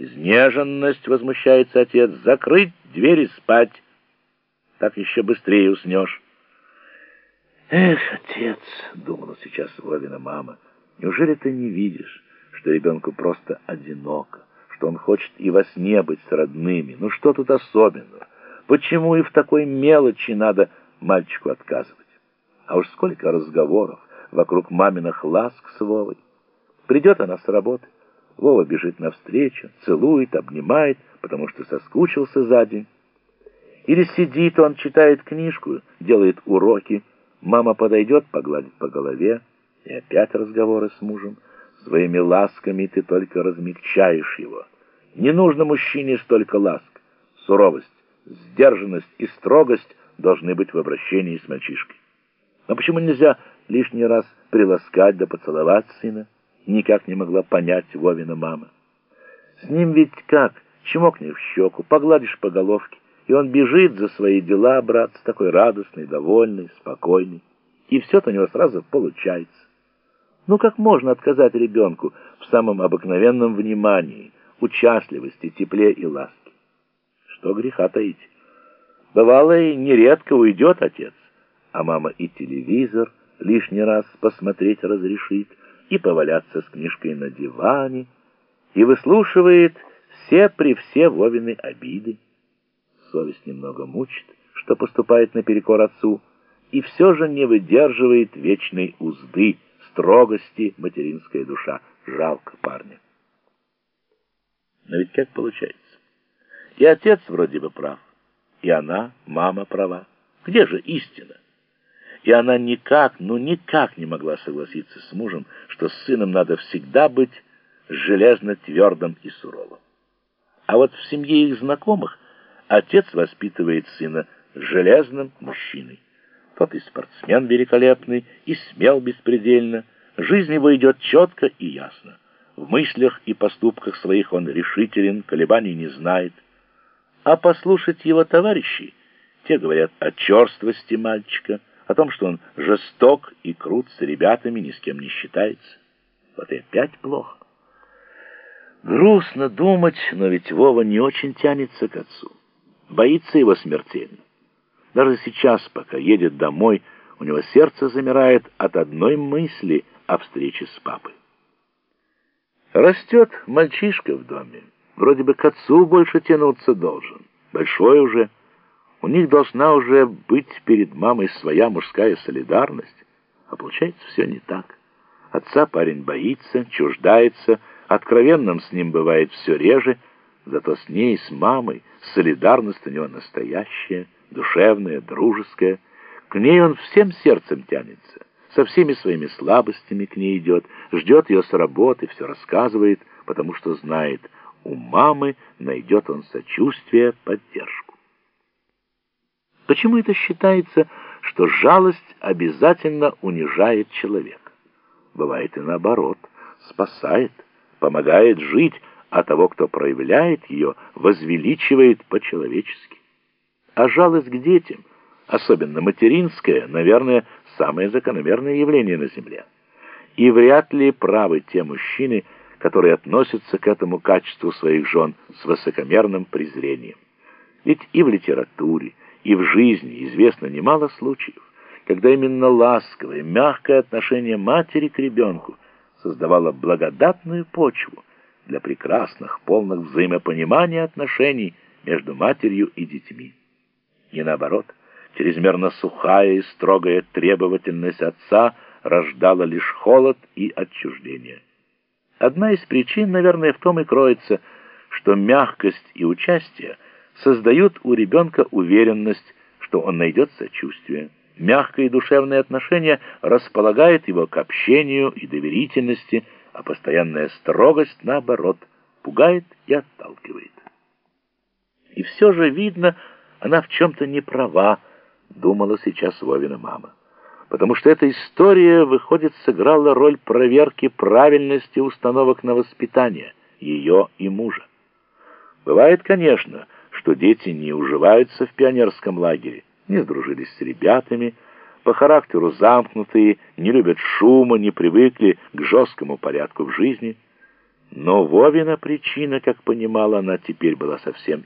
Изнеженность, возмущается отец, закрыть двери спать. Так еще быстрее уснешь. Эх, отец, думала сейчас Вовина мама, неужели ты не видишь, что ребенку просто одиноко, что он хочет и во сне быть с родными? Ну что тут особенного? Почему и в такой мелочи надо мальчику отказывать? А уж сколько разговоров вокруг маминых ласк с Вовой. Придет она с работы, Вова бежит навстречу, целует, обнимает, потому что соскучился за день. Или сидит он, читает книжку, делает уроки. Мама подойдет, погладит по голове, и опять разговоры с мужем. Своими ласками ты только размягчаешь его. Не нужно мужчине столько ласк. Суровость, сдержанность и строгость должны быть в обращении с мальчишкой. Но почему нельзя лишний раз приласкать да поцеловать сына? Никак не могла понять Вовина мама. С ним ведь как, чмокни в щеку, погладишь по головке, и он бежит за свои дела, брат, с такой радостный, довольный, спокойный. И все-то у него сразу получается. Ну как можно отказать ребенку в самом обыкновенном внимании, участливости, тепле и ласке? Что греха таить? Бывало и нередко уйдет отец, а мама и телевизор лишний раз посмотреть разрешит, и поваляться с книжкой на диване, и выслушивает все при все Вовины обиды. Совесть немного мучит, что поступает наперекор отцу, и все же не выдерживает вечной узды, строгости материнская душа. Жалко парня. Но ведь как получается? И отец вроде бы прав, и она, мама, права. Где же истина? И она никак, ну никак не могла согласиться с мужем, что с сыном надо всегда быть железно твердым и суровым. А вот в семье их знакомых отец воспитывает сына железным мужчиной. Тот и спортсмен великолепный, и смел беспредельно. Жизнь его идет четко и ясно. В мыслях и поступках своих он решителен, колебаний не знает. А послушать его товарищей, те говорят о черствости мальчика, о том, что он жесток и крут с ребятами, ни с кем не считается. Вот и опять плохо. Грустно думать, но ведь Вова не очень тянется к отцу. Боится его смертельно. Даже сейчас, пока едет домой, у него сердце замирает от одной мысли о встрече с папой. Растет мальчишка в доме. Вроде бы к отцу больше тянуться должен. Большой уже. У них должна уже быть перед мамой своя мужская солидарность, а получается все не так. Отца парень боится, чуждается, откровенным с ним бывает все реже, зато с ней, с мамой, солидарность у него настоящая, душевная, дружеская. К ней он всем сердцем тянется, со всеми своими слабостями к ней идет, ждет ее с работы, все рассказывает, потому что знает, у мамы найдет он сочувствие, поддержку. Почему это считается, что жалость обязательно унижает человека? Бывает и наоборот, спасает, помогает жить, а того, кто проявляет ее, возвеличивает по-человечески. А жалость к детям, особенно материнская, наверное, самое закономерное явление на Земле. И вряд ли правы те мужчины, которые относятся к этому качеству своих жен с высокомерным презрением. Ведь и в литературе, и в жизни известно немало случаев, когда именно ласковое, мягкое отношение матери к ребенку создавало благодатную почву для прекрасных, полных взаимопонимания отношений между матерью и детьми. И наоборот, чрезмерно сухая и строгая требовательность отца рождала лишь холод и отчуждение. Одна из причин, наверное, в том и кроется, что мягкость и участие – создают у ребенка уверенность, что он найдет сочувствие. Мягкое душевное отношение располагает его к общению и доверительности, а постоянная строгость, наоборот, пугает и отталкивает. И все же, видно, она в чем-то не права, думала сейчас Вовина мама. Потому что эта история, выходит, сыграла роль проверки правильности установок на воспитание ее и мужа. Бывает, конечно, что дети не уживаются в пионерском лагере, не сдружились с ребятами, по характеру замкнутые, не любят шума, не привыкли к жесткому порядку в жизни. Но Вовина причина, как понимала она, теперь была совсем